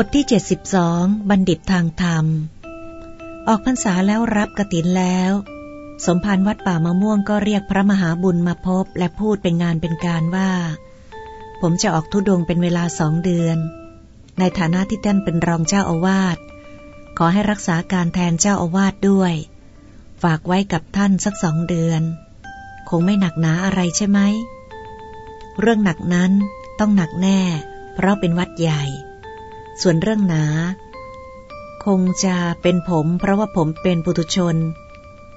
บทที่ 72 บัณฑิตทางธรรม ออกพรรษาแล้วรับกระตินแล้ว สมภารวัดป่ามะม่วงก็เรียกพระมหาบุญมาพบและพูดเป็นงานเป็นการว่า ผมจะออกทุดงเป็นเวลาสองเดือน ในฐานะที่ท่านเป็นรองเจ้าอาวาสขอให้รักษาการแทนเจ้าอาวาสด้วย ฝากไว้กับท่านสักสองเดือน คงไม่หนักหนาอะไรใช่ไหม เรื่องหนักนั้นต้องหนักแน่ เพราะเป็นวัดใหญ่ ส่วนเรื่องหนา คงจะเป็นผมเพราะว่าผมเป็นปุถุชน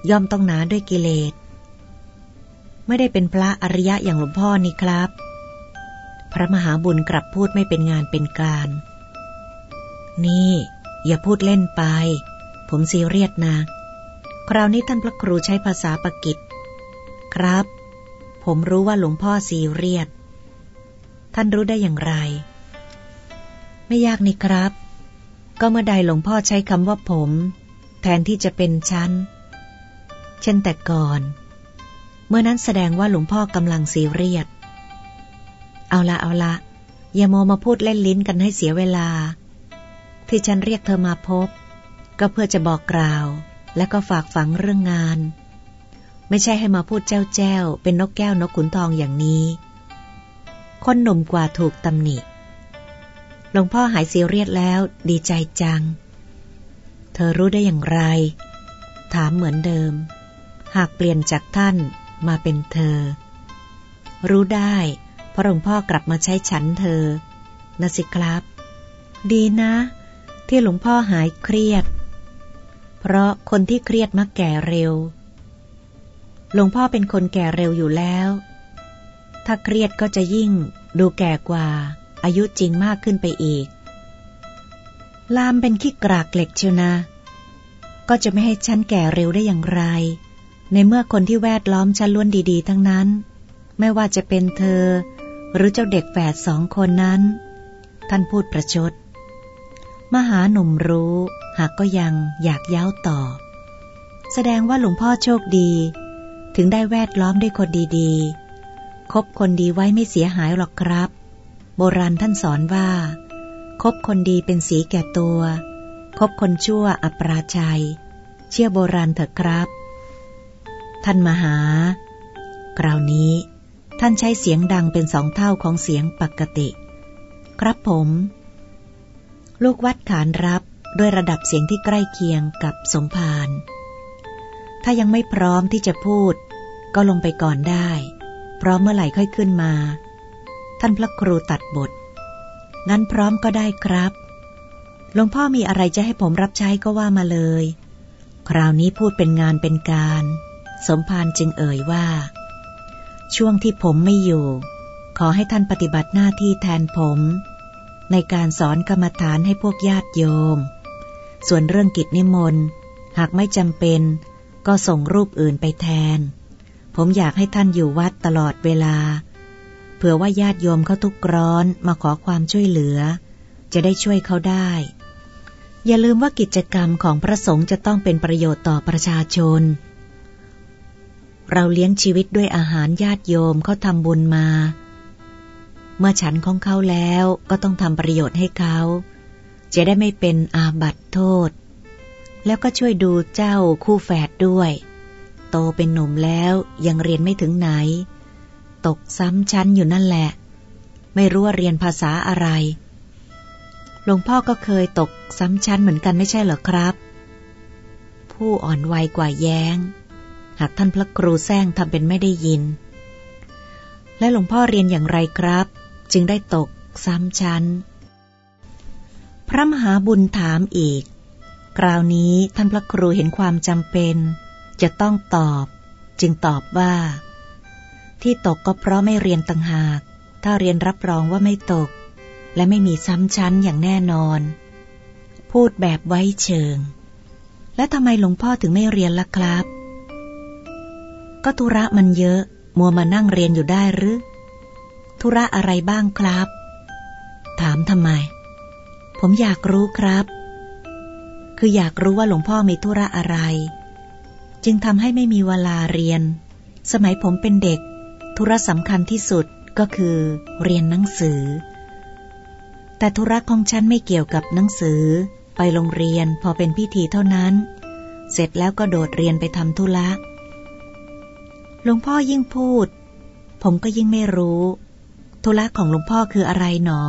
ย่อมต้องหนาด้วยกิเลส ไม่ได้เป็นพระอริยะอย่างหลวงพ่อนี่ครับ พระมหาบุญกลับพูดไม่เป็นงานเป็นการ นี่ อย่าพูดเล่นไป ผมซีเรียสนะ คราวนี้ท่านพระครูใช้ภาษาปกิตครับ ผมรู้ว่าหลวงพ่อซีเรียสท่านรู้ได้อย่างไร ไม่ยากนี่ครับ ก็เมื่อใดหลวงพ่อใช้คำว่าผม แทนที่จะเป็นชั้นเช่นแต่ก่อน เมื่อนั้นแสดงว่าหลวงพ่อกำลังซีเรียส เอาละเอาละอย่าโมมาพูดเล่นลิ้นกันให้เสียเวลา ที่ฉันเรียกเธอมาพบ ก็เพื่อจะบอกกล่าว และก็ฝากฝังเรื่องงาน ไม่ใช่ให้มาพูดแจ้วแจ้ว เป็นนกแก้วนกขุนทองอย่างนี้ คนหนุ่มกว่าถูกตำหนิ หลวงพ่อหายซีเรียสแล้วดีใจจัง เธอรู้ได้อย่างไร ถามเหมือนเดิม หากเปลี่ยนจากท่านมาเป็นเธอ รู้ได้เพราะหลวงพ่อกลับมาใช้ฉันเธอ นะสิครับ ดีนะ ที่หลวงพ่อหายเครียด เพราะคนที่เครียดมักแก่เร็ว หลวงพ่อเป็นคนแก่เร็วอยู่แล้ว ถ้าเครียดก็จะยิ่งดูแก่กว่า อายุจริงมากขึ้นไปอีก ลามเป็นขี้กรากเหล็กเชียวนะ ก็จะไม่ให้ฉันแก่เร็วได้อย่างไร ในเมื่อคนที่แวดล้อมฉันล้วนดีๆ ทั้งนั้น ไม่ว่าจะเป็นเธอ หรือเจ้าเด็กแฝดสองคนนั้น ท่านพูดประชด มหาหนุ่มรู้ หากก็ยังอยากย้าต่อ แสดงว่าหลวงพ่อโชคดี ถึงได้แวดล้อมด้วยคนดีๆคบคนดีไว้ไม่เสียหายหรอกครับ โบราณท่านสอนว่า คบคนดีเป็นสีแก่ตัว คบคนชั่วอัปราชัย เชื่อโบราณเถอะครับ ท่านมหา คราวนี้ท่านใช้เสียงดังเป็นสองเท่าของเสียงปกติ ครับผม ลูกวัดขานรับด้วยระดับเสียงที่ใกล้เคียงกับสมภารถ้ายังไม่พร้อมที่จะพูด ก็ลงไปก่อนได้ เพร้อมเมื่อไหร่ค่อยขึ้นมา ท่านพระครูตัดบท งั้นพร้อมก็ได้ครับ หลวงพ่อมีอะไรจะให้ผมรับใช้ก็ว่ามาเลย คราวนี้พูดเป็นงานเป็นการ สมภารจึงเอ่ยว่า ช่วงที่ผมไม่อยู่ ขอให้ท่านปฏิบัติหน้าที่แทนผม ในการสอนกรรมฐานให้พวกญาติโยม ส่วนเรื่องกิจนิมนต์ หากไม่จำเป็น ก็ส่งรูปอื่นไปแทน ผมอยากให้ท่านอยู่วัดตลอดเวลา เผื่อว่าญาติโยมเขาทุกร้อนมาขอความช่วยเหลือ จะได้ช่วยเขาได้ อย่าลืมว่ากิจกรรมของพระสงฆ์จะต้องเป็นประโยชน์ต่อประชาชน เราเลี้ยงชีวิตด้วยอาหารญาติโยมเขาทำบุญมา เมื่อฉันของเขาแล้วก็ต้องทำประโยชน์ให้เขา จะได้ไม่เป็นอาบัติโทษ แล้วก็ช่วยดูเจ้าคู่แฝดด้วย โตเป็นหนุ่มแล้วยังเรียนไม่ถึงไหน ตกซ้ำชั้นอยู่นั่นแหละ ไม่รู้ว่าเรียนภาษาอะไร หลวงพ่อก็เคยตกซ้ำชั้นเหมือนกันไม่ใช่เหรอครับ ผู้อ่อนวัยกว่าแย้ง หากท่านพระครูแซงทำเป็นไม่ได้ยิน และหลวงพ่อเรียนอย่างไรครับ จึงได้ตกซ้ำชั้น พระมหาบุญถามอีก คราวนี้ท่านพระครูเห็นความจำเป็น จะต้องตอบ จึงตอบว่า ที่ตกก็เพราะไม่เรียนต่างหาก ถ้าเรียนรับรองว่าไม่ตก และไม่มีซ้ำชั้นอย่างแน่นอน พูดแบบไว้เชิง และทำไมหลวงพ่อถึงไม่เรียนล่ะครับ ก็ธุระมันเยอะ มัวมานั่งเรียนอยู่ได้หรือ ธุระอะไรบ้างครับ ถามทำไม ผมอยากรู้ครับ คืออยากรู้ว่าหลวงพ่อมีธุระอะไร จึงทำให้ไม่มีเวลาเรียนสมัยผมเป็นเด็ก ธุระสำคัญที่สุดก็คือ เรียนหนังสือ แต่ธุระของฉันไม่เกี่ยวกับหนังสือ ไปโรงเรียนพอเป็นพิธีเท่านั้น เสร็จแล้วก็โดดเรียนไปทำธุระหลวงพ่อยิ่งพูด ผมก็ยิ่งไม่รู้ ธุระของหลวงพ่อคืออะไรหนอ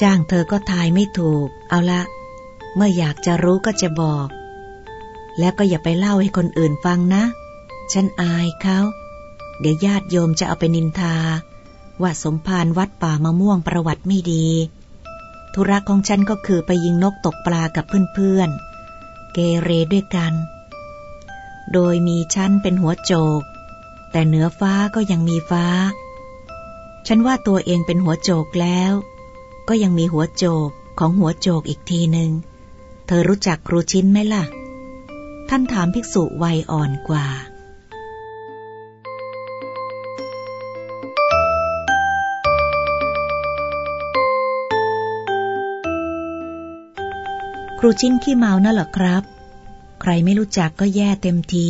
จ้างเธอก็ทายไม่ถูก เอาละ เมื่ออยากจะรู้ก็จะบอก แล้วก็อย่าไปเล่าให้คนอื่นฟังนะ ฉันอายเขา เดี๋ยวญาติโยมจะเอาไปนินทา ว่าสมภารวัดป่ามะม่วงประวัติไม่ดี ธุระของฉันก็คือไปยิงนกตกปลากับเพื่อนๆ เกเรด้วยกัน โดยมีฉันเป็นหัวโจก แต่เหนือฟ้าก็ยังมีฟ้า ฉันว่าตัวเองเป็นหัวโจกแล้ว ก็ยังมีหัวโจกของหัวโจกอีกทีหนึ่งเธอรู้จักครูชิ้นไหมล่ะ ท่านถามภิกษุวัยอ่อนกว่า ครูชิ้นขี้เมานั่นหรอครับ ใครไม่รู้จักก็แย่เต็มที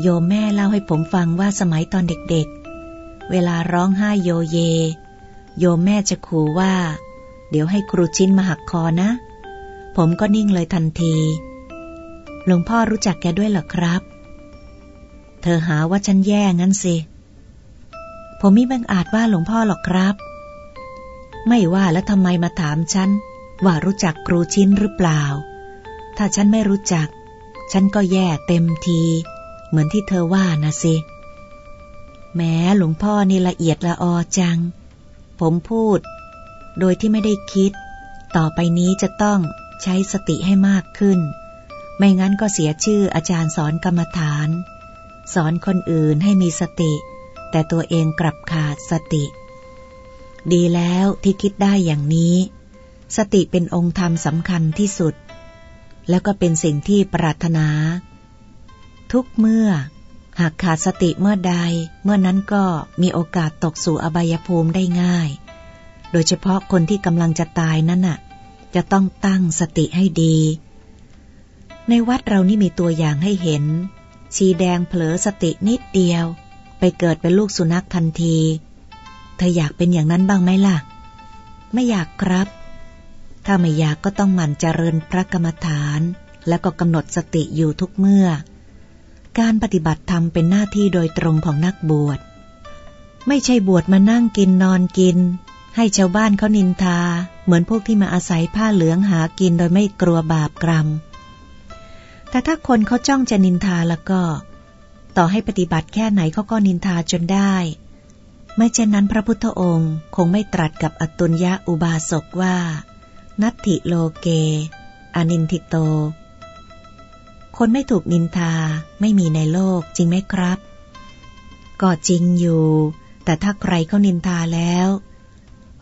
โยมแม่เล่าให้ผมฟังว่าสมัยตอนเด็กๆเวลาร้องไห้โยเย โยมแม่จะขู่ว่า เดี๋ยวให้ครูชิ้นมาหักคอนะ ผมก็นิ่งเลยทันที หลวงพ่อรู้จักแกด้วยหรอครับ เธอหาว่าฉันแย่งั้นสิ ผมไม่บังอาจว่าหลวงพ่อหรอกครับ ไม่ว่าแล้วทำไมมาถามฉัน ว่ารู้จักครูชิ้นหรือเปล่า ถ้าฉันไม่รู้จัก ฉันก็แย่เต็มที เหมือนที่เธอว่านะสิแม้หลวงพ่อนี่ละเอียดละออจัง ผมพูด โดยที่ไม่ได้คิด ต่อไปนี้จะต้องใช้สติให้มากขึ้น ไม่งั้นก็เสียชื่ออาจารย์สอนกรรมฐาน สอนคนอื่นให้มีสติ แต่ตัวเองกลับขาดสติ ดีแล้วที่คิดได้อย่างนี้ สติเป็นองค์ธรรมสำคัญที่สุด แล้วก็เป็นสิ่งที่ปรารถนา ทุกเมื่อ หากขาดสติเมื่อใด เมื่อนั้นก็มีโอกาสตกสู่อบายภูมิได้ง่าย โดยเฉพาะคนที่กำลังจะตายนั่นน่ะ จะต้องตั้งสติให้ดี ในวัดเรานี่มีตัวอย่างให้เห็น ชีแดงเผลอสตินิดเดียว ไปเกิดเป็นลูกสุนัขทันที เธออยากเป็นอย่างนั้นบ้างไหมล่ะ ไม่อยากครับ ถ้าไม่อยากก็ต้องหมั่นเจริญพระกรรมฐาน และก็กำหนดสติอยู่ทุกเมื่อ การปฏิบัติธรรมเป็นหน้าที่โดยตรงของนักบวช ไม่ใช่บวชมานั่งกินนอนกิน ให้ชาวบ้านเขานินทา เหมือนพวกที่มาอาศัยผ้าเหลืองหากินโดยไม่กลัวบาปกรรม แต่ถ้าคนเขาจ้องจะนินทาแล้วก็ ต่อให้ปฏิบัติแค่ไหนเขาก็นินทาจนได้ไม่เช่นนั้นพระพุทธองค์คงไม่ตรัสกับอตุลยะอุบาสกว่า นัตถิโลเก อนินทิโต คนไม่ถูกนินทาไม่มีในโลกจริงไหมครับ ก็จริงอยู่ แต่ถ้าใครเขานินทาแล้ว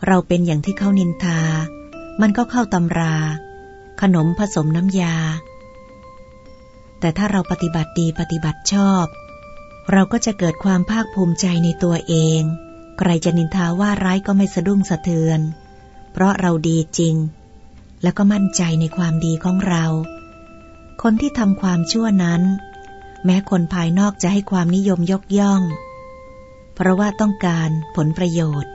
เราเป็นอย่างที่เขานินทา มันก็เข้าตำรา ขนมผสมน้ำยา แต่ถ้าเราปฏิบัติดีปฏิบัติชอบ เราก็จะเกิดความภาคภูมิใจในตัวเอง ใครจะนินทาว่าร้ายก็ไม่สะดุ้งสะเทือนเพราะเราดีจริง แล้วก็มั่นใจในความดีของเรา คนที่ทำความชั่วนั้น แม้คนภายนอกจะให้ความนิยมยกย่อง เพราะว่าต้องการผลประโยชน์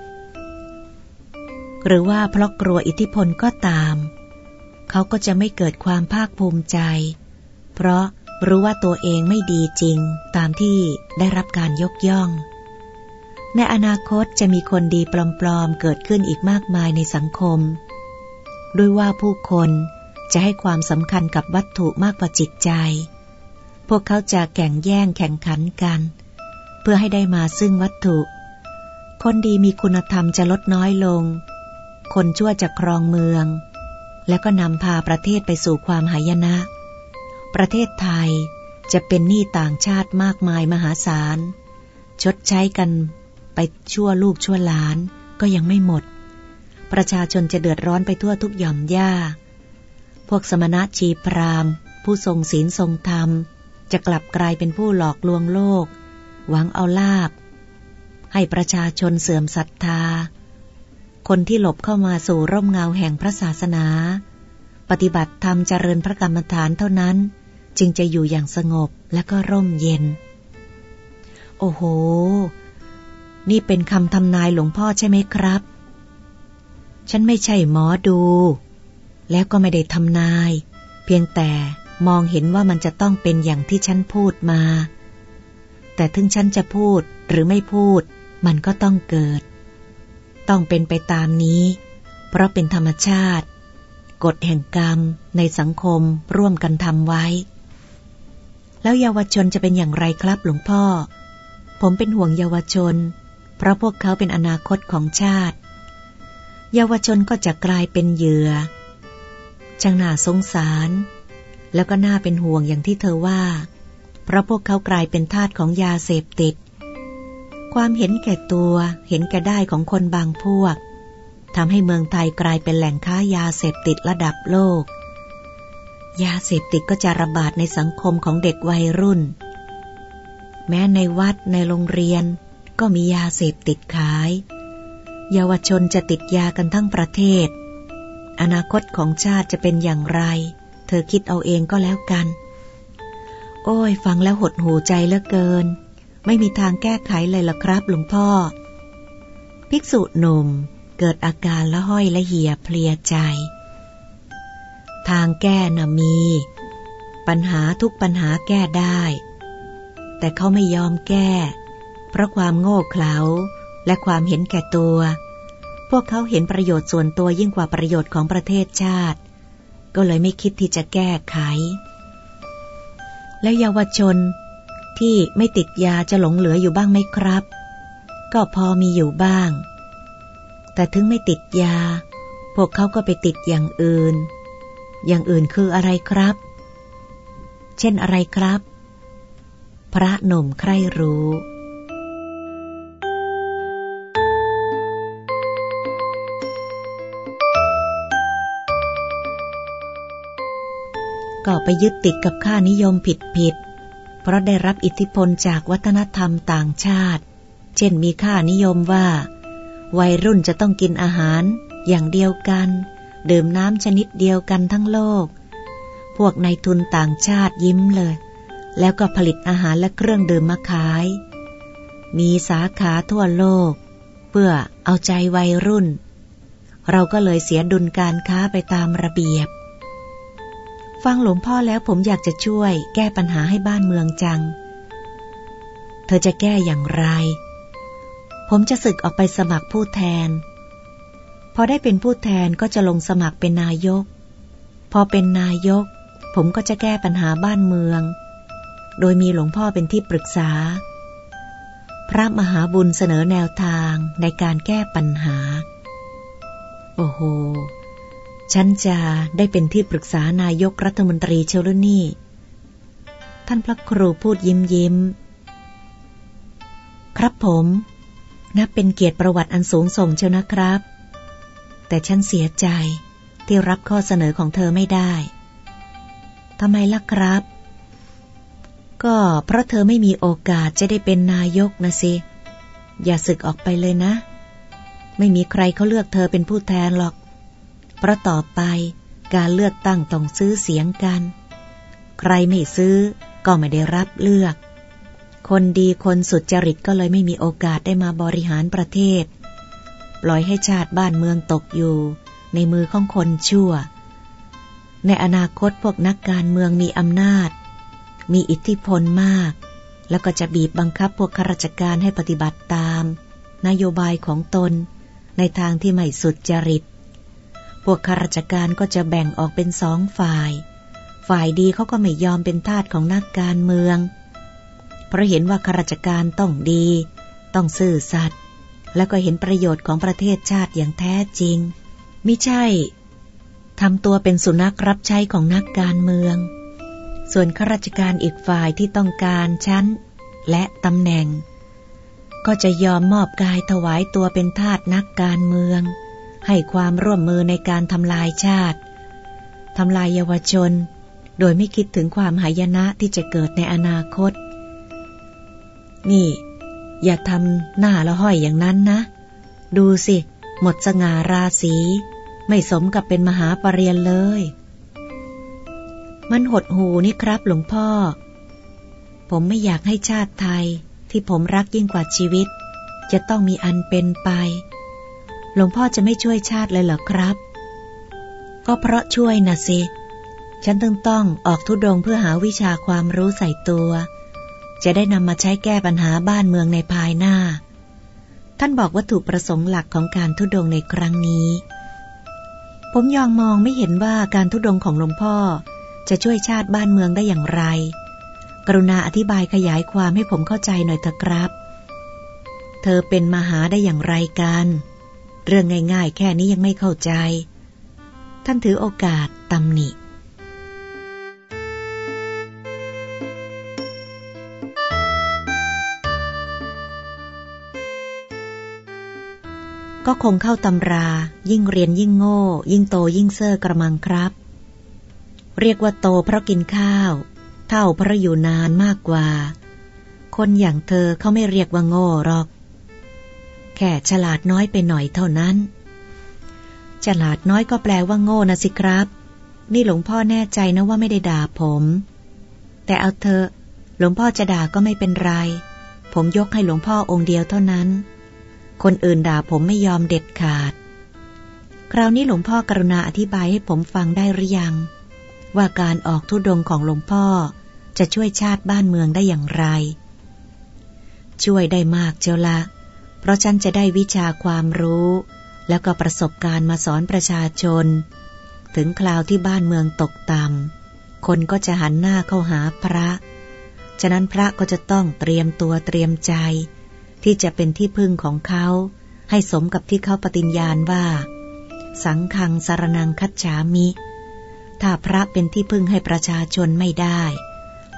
หรือว่าเพราะกลัวอิทธิพลก็ตาม เขาก็จะไม่เกิดความภาคภูมิใจ เพราะรู้ว่าตัวเองไม่ดีจริงตามที่ได้รับการยกย่อง ในอนาคตจะมีคนดีปลอมๆเกิดขึ้นอีกมากมายในสังคม ด้วยว่าผู้คนจะให้ความสำคัญกับวัตถุมากกว่าจิตใจ พวกเขาจะแข่งแย่งแข่งขันกัน เพื่อให้ได้มาซึ่งวัตถุ คนดีมีคุณธรรมจะลดน้อยลง คนชั่วจะครองเมือง แล้วก็นำพาประเทศไปสู่ความหายนะ ประเทศไทยจะเป็นหนี้ต่างชาติมากมายมหาศาล ชดใช้กันไปชั่วลูกชั่วหลานก็ยังไม่หมด ประชาชนจะเดือดร้อนไปทั่วทุกหย่อมหญ้า พวกสมณะชีพรามผู้ทรงศีลทรงธรรม จะกลับกลายเป็นผู้หลอกลวงโลก หวังเอาลาบ ให้ประชาชนเสื่อมศรัทธา คนที่หลบเข้ามาสู่ร่มเงาแห่งพระศาสนา ปฏิบัติธรรมเจริญพระกรรมฐานเท่านั้น จึงจะอยู่อย่างสงบและก็ร่มเย็น โอ้โห นี่เป็นคำทำนายหลวงพ่อใช่ไหมครับ ฉันไม่ใช่หมอดู แล้วก็ไม่ได้ทำนาย เพียงแต่มองเห็นว่ามันจะต้องเป็นอย่างที่ฉันพูดมา แต่ถึงฉันจะพูดหรือไม่พูด มันก็ต้องเกิด ต้องเป็นไปตามนี้ เพราะเป็นธรรมชาติ กฎแห่งกรรมในสังคมร่วมกันทำไว้ แล้วเยาวชนจะเป็นอย่างไรครับหลวงพ่อ ผมเป็นห่วงเยาวชน เพราะพวกเขาเป็นอนาคตของชาติ เยาวชนก็จะกลายเป็นเหยื่อช่างน่าสงสาร แล้วก็น่าเป็นห่วงอย่างที่เธอว่า เพราะพวกเขากลายเป็นทาสของยาเสพติด ความเห็นแก่ตัวเห็นแก่ได้ของคนบางพวกทำให้เมืองไทยกลายเป็นแหล่งค้ายาเสพติดระดับโลก ยาเสพติดก็จะระบาดในสังคมของเด็กวัยรุ่น แม้ในวัดในโรงเรียนก็มียาเสพติดขาย เยาวชนจะติดยากันทั้งประเทศ อนาคตของชาติจะเป็นอย่างไร เธอคิดเอาเองก็แล้วกัน โอ้ย ฟังแล้วหดหูใจเหลือเกิน ไม่มีทางแก้ไขเลยล่ะครับหลวงพ่อ ภิกษุหนุ่มเกิดอาการละห้อยละเหี่ยเพลียใจ ทางแก้น่ะมี ปัญหาทุกปัญหาแก้ได้ แต่เขาไม่ยอมแก้ เพราะความโง่เขลา และความเห็นแก่ตัว พวกเขาเห็นประโยชน์ส่วนตัวยิ่งกว่าประโยชน์ของประเทศชาติ ก็เลยไม่คิดที่จะแก้ไข แล้วเยาวชนที่ไม่ติดยาจะหลงเหลืออยู่บ้างไหมครับ ก็พอมีอยู่บ้าง แต่ถึงไม่ติดยา พวกเขาก็ไปติดอย่างอื่น อย่างอื่นคืออะไรครับ เช่นอะไรครับ พระหนุ่มใครรู้ ก็ไปยึดติดกับค่านิยมผิดผิดเพราะได้รับอิทธิพลจากวัฒนธรรมต่างชาติ เช่นมีค่านิยมว่า วัยรุ่นจะต้องกินอาหาร อย่างเดียวกัน ดื่มน้ำชนิดเดียวกันทั้งโลก พวกนายทุนต่างชาติยิ้มเลย แล้วก็ผลิตอาหารและเครื่องดื่มมาขาย มีสาขาทั่วโลก เพื่อเอาใจวัยรุ่น เราก็เลยเสียดุลการค้าไปตามระเบียบ ฟังหลวงพ่อแล้วผมอยากจะช่วย แก้ปัญหาให้บ้านเมืองจัง เธอจะแก้อย่างไร ผมจะศึกออกไปสมัครผู้แทน พอได้เป็นผู้แทนก็จะลงสมัครเป็นนายก พอเป็นนายก ผมก็จะแก้ปัญหาบ้านเมือง โดยมีหลวงพ่อเป็นที่ปรึกษา พระมหาบุญเสนอแนวทางในการแก้ปัญหา โอ้โห ฉันจะได้เป็นที่ปรึกษานายกรัฐมนตรีเชลนี่ ท่านพระครูพูดยิ้มยิ้ม ครับผม นับเป็นเกียรติประวัติอันสูงส่งเชียวนะครับ แต่ฉันเสียใจที่รับข้อเสนอของเธอไม่ได้ทำไมล่ะครับ ก็เพราะเธอไม่มีโอกาสจะได้เป็นนายกนะสิ อย่าสึกออกไปเลยนะ ไม่มีใครเขาเลือกเธอเป็นผู้แทนหรอก เพราะต่อไปการเลือกตั้งต้องซื้อเสียงกัน ใครไม่ซื้อก็ไม่ได้รับเลือก คนดีคนสุดจริตก็เลยไม่มีโอกาสได้มาบริหารประเทศ ปล่อยให้ชาติบ้านเมืองตกอยู่ ในมือของคนชั่ว ในอนาคตพวกนักการเมืองมีอำนาจ มีอิทธิพลมาก แล้วก็จะบีบบังคับพวกข้าราชการให้ปฏิบัติตาม นโยบายของตน ในทางที่ไม่สุดจริต พวกข้าราชการก็จะแบ่งออกเป็นสองฝ่าย ฝ่ายดีเขาก็ไม่ยอมเป็นทาสของนักการเมือง เพราะเห็นว่าข้าราชการต้องดี ต้องซื่อสัตย์ แล้วก็เห็นประโยชน์ของประเทศชาติอย่างแท้จริง ไม่ใช่ทำตัวเป็นสุนัขรับใช้ของนักการเมือง ส่วนข้าราชการอีกฝ่ายที่ต้องการชั้น และตำแหน่ง ก็จะยอมมอบกายถวายตัวเป็นทาสนักการเมือง ให้ความร่วมมือในการทำลายชาติทำลายเยาวชน โดยไม่คิดถึงความหายนะที่จะเกิดในอนาคต นี่ อย่าทำหน้าละห้อยอย่างนั้นนะ ดูสิ หมดสง่าราศีไม่สมกับเป็นมหาปรริญญาเลย มันหดหูนี่ครับหลวงพ่อ ผมไม่อยากให้ชาติไทยที่ผมรักยิ่งกว่าชีวิต จะต้องมีอันเป็นไป หลวงพ่อจะไม่ช่วยชาติเลยเหรอครับ ก็เพราะช่วยนะสิ ฉันต้องต้องออกทุดงเพื่อหาวิชาความรู้ใส่ตัว จะได้นำมาใช้แก้ปัญหาบ้านเมืองในภายหน้า ท่านบอกวัตถุประสงค์หลักของการทุดงในครั้งนี้ ผมยองมองไม่เห็นว่าการทุดงของหลวงพ่อจะช่วยชาติบ้านเมืองได้อย่างไร กรุณาอธิบายขยายความให้ผมเข้าใจหน่อยเถอะครับ เธอเป็นมหาได้อย่างไรกัน เรื่องง่ายๆ แค่นี้ยังไม่เข้าใจ ท่านถือโอกาสตำหนิก็คงเข้าตำรา ยิ่งเรียนยิ่งโง่ ยิ่งโตยิ่งเซอร์กระมังครับ เรียกว่าโตเพราะกินข้าว เท่าเพราะอยู่นานมากกว่า คนอย่างเธอเขาไม่เรียกว่าโง่หรอก แค่ฉลาดน้อยไปหน่อยเท่านั้น ฉลาดน้อยก็แปลว่าโง่นะสิครับ นี่หลวงพ่อแน่ใจนะว่าไม่ได้ด่าผม แต่เอาเธอะ หลวงพ่อจะด่าก็ไม่เป็นไร ผมยกให้หลวงพ่อองค์เดียวเท่านั้น คนอื่นด่าผมไม่ยอมเด็ดขาด คราวนี้หลวงพ่อกรุณาอธิบายให้ผมฟังได้หรือยัง ว่าการออกทุดงของหลวงพ่อจะช่วยชาติบ้านเมืองได้อย่างไร ช่วยได้มากเจ้าละ เพราะฉันจะได้วิชาความรู้ แล้วก็ประสบการณ์มาสอนประชาชน ถึงคราวที่บ้านเมืองตกต่ำคนก็จะหันหน้าเข้าหาพระ ฉะนั้นพระก็จะต้องเตรียมตัวเตรียมใจ ที่จะเป็นที่พึ่งของเขา ให้สมกับที่เขาปฏิญญาณว่า สังคังสารนังคัจฉามิ ถ้าพระเป็นที่พึ่งให้ประชาชนไม่ได้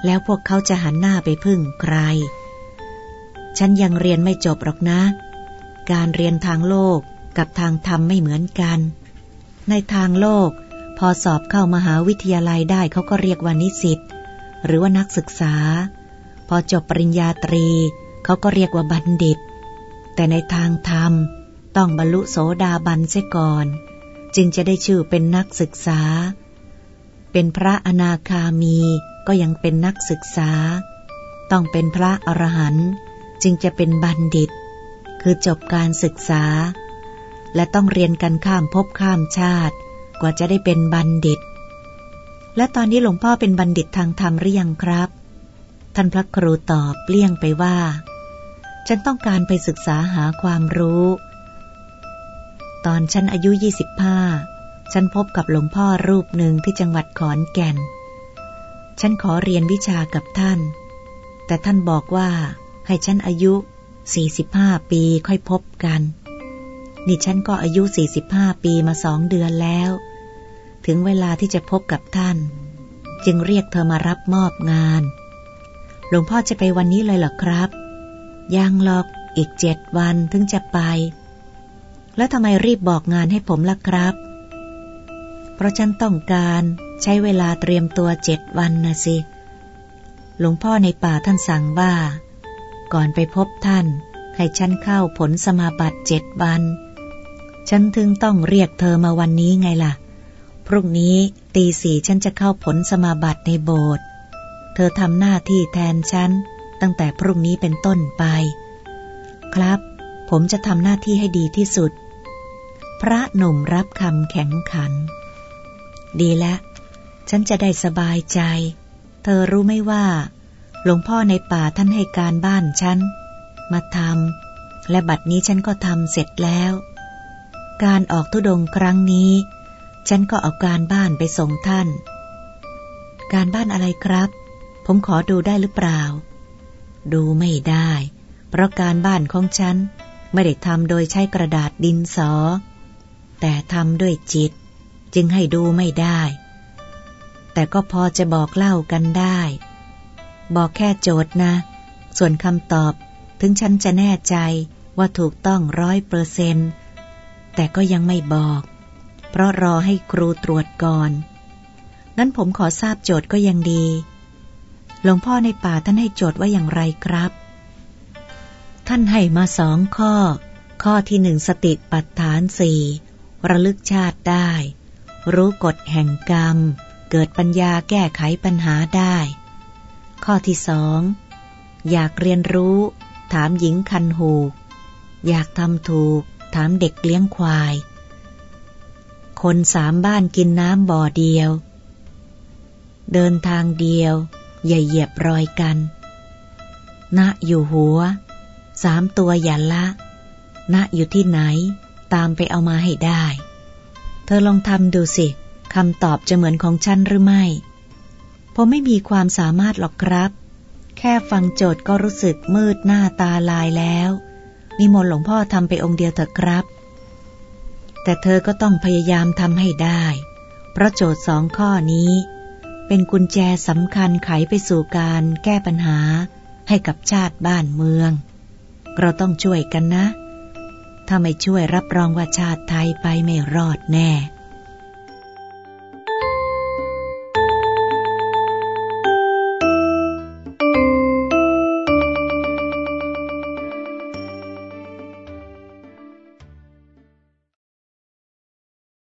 แล้วพวกเขาจะหันหน้าไปพึ่งใคร ฉันยังเรียนไม่จบหรอกนะ การเรียนทางโลกกับทางธรรมไม่เหมือนกัน ในทางโลก พอสอบเข้ามหาวิทยาลัยได้เขาก็เรียกว่านิสิตหรือว่านักศึกษา พอจบปริญญาตรีเขาก็เรียกว่าบัณฑิต แต่ในทางธรรม ต้องบรรลุโสดาบันเสียก่อน จึงจะได้ชื่อเป็นนักศึกษา เป็นพระอนาคามีก็ยังเป็นนักศึกษา ต้องเป็นพระอรหันต์ จึงจะเป็นบัณฑิต คือจบการศึกษา และต้องเรียนกันข้ามภพข้ามชาติ กว่าจะได้เป็นบัณฑิต และตอนนี้หลวงพ่อเป็นบัณฑิตทางธรรมหรือยังครับ ท่านพระครูตอบเลี่ยงไปว่า ฉันต้องการไปศึกษาหาความรู้ ตอนฉันอายุยี่สิบห้าฉันพบกับหลวงพ่อรูปหนึ่งที่จังหวัดขอนแก่น ฉันขอเรียนวิชากับท่านแต่ท่านบอกว่า ให้ฉันอายุ 45 ปีค่อยพบกัน นี่ฉันก็อายุ 45 ปีมาสองเดือนแล้ว ถึงเวลาที่จะพบกับท่าน จึงเรียกเธอมารับมอบงาน หลวงพ่อจะไปวันนี้เลยเหรอครับ ยังหรอกอีกเจ็ดวันถึงจะไป แล้วทำไมรีบบอกงานให้ผมล่ะครับ เพราะฉันต้องการใช้เวลาเตรียมตัวเจ็ดวันนะสิ หลวงพ่อในป่าท่านสั่งว่า ก่อนไปพบท่าน ให้ฉันเข้าผลสมาบัติเจ็ดวัน ฉันถึงต้องเรียกเธอมาวันนี้ไงล่ะ พรุ่งนี้ตีสี่ฉันจะเข้าผลสมาบัติในโบสถ์ เธอทำหน้าที่แทนฉัน ตั้งแต่พรุ่งนี้เป็นต้นไป ครับ ผมจะทำหน้าที่ให้ดีที่สุด พระหนุ่มรับคำแข็งขัน ดีแล้ว ฉันจะได้สบายใจ เธอรู้ไหมว่า หลวงพ่อในป่าท่านให้การบ้านฉัน มาทำและบัดนี้ฉันก็ทำเสร็จแล้ว การออกทุดงครั้งนี้ ฉันก็เอาการบ้านไปส่งท่าน การบ้านอะไรครับ ผมขอดูได้หรือเปล่า ดูไม่ได้ เพราะการบ้านของฉันไม่ได้ทำโดยใช้กระดาษดินสอ แต่ทำด้วยจิต จึงให้ดูไม่ได้ แต่ก็พอจะบอกเล่ากันได้ บอกแค่โจทย์นะ ส่วนคำตอบถึงฉันจะแน่ใจว่าถูกต้องร้อยเปอร์เซนแต่ก็ยังไม่บอก เพราะรอให้ครูตรวจก่อนนั้นผมขอทราบโจทย์ก็ยังดี หลวงพ่อในป่าท่านให้โจทย์ว่าอย่างไรครับ ท่านให้มาสองข้อ ข้อที่หนึ่งสติปัฏฐานสี่ระลึกชาติได้ รู้กฎแห่งกรรม เกิดปัญญาแก้ไขปัญหาได้ ข้อที่สองอยากเรียนรู้ ถามหญิงคันหูอยากทำถูก ถามเด็กเลี้ยงควาย คนสามบ้านกินน้ำบ่อเดียว เดินทางเดียว อย่าเหยียบรอยกัน ณอยู่หัว สามตัวอย่าละ ณอยู่ที่ไหน ตามไปเอามาให้ได้ เธอลองทำดูสิคำตอบจะเหมือนของฉันหรือไม่ ผมไม่มีความสามารถหรอกครับ แค่ฟังโจทย์ก็รู้สึกมืดหน้าตาลายแล้ว นิมนต์หลวงพ่อทำไปองค์เดียวเถอะครับ แต่เธอก็ต้องพยายามทำให้ได้ เพราะโจทย์สองข้อนี้ เป็นกุญแจสำคัญไขไปสู่การแก้ปัญหาให้กับชาติบ้านเมือง เราต้องช่วยกันนะ ถ้าไม่ช่วยรับรองว่าชาติไทยไปไม่รอดแน่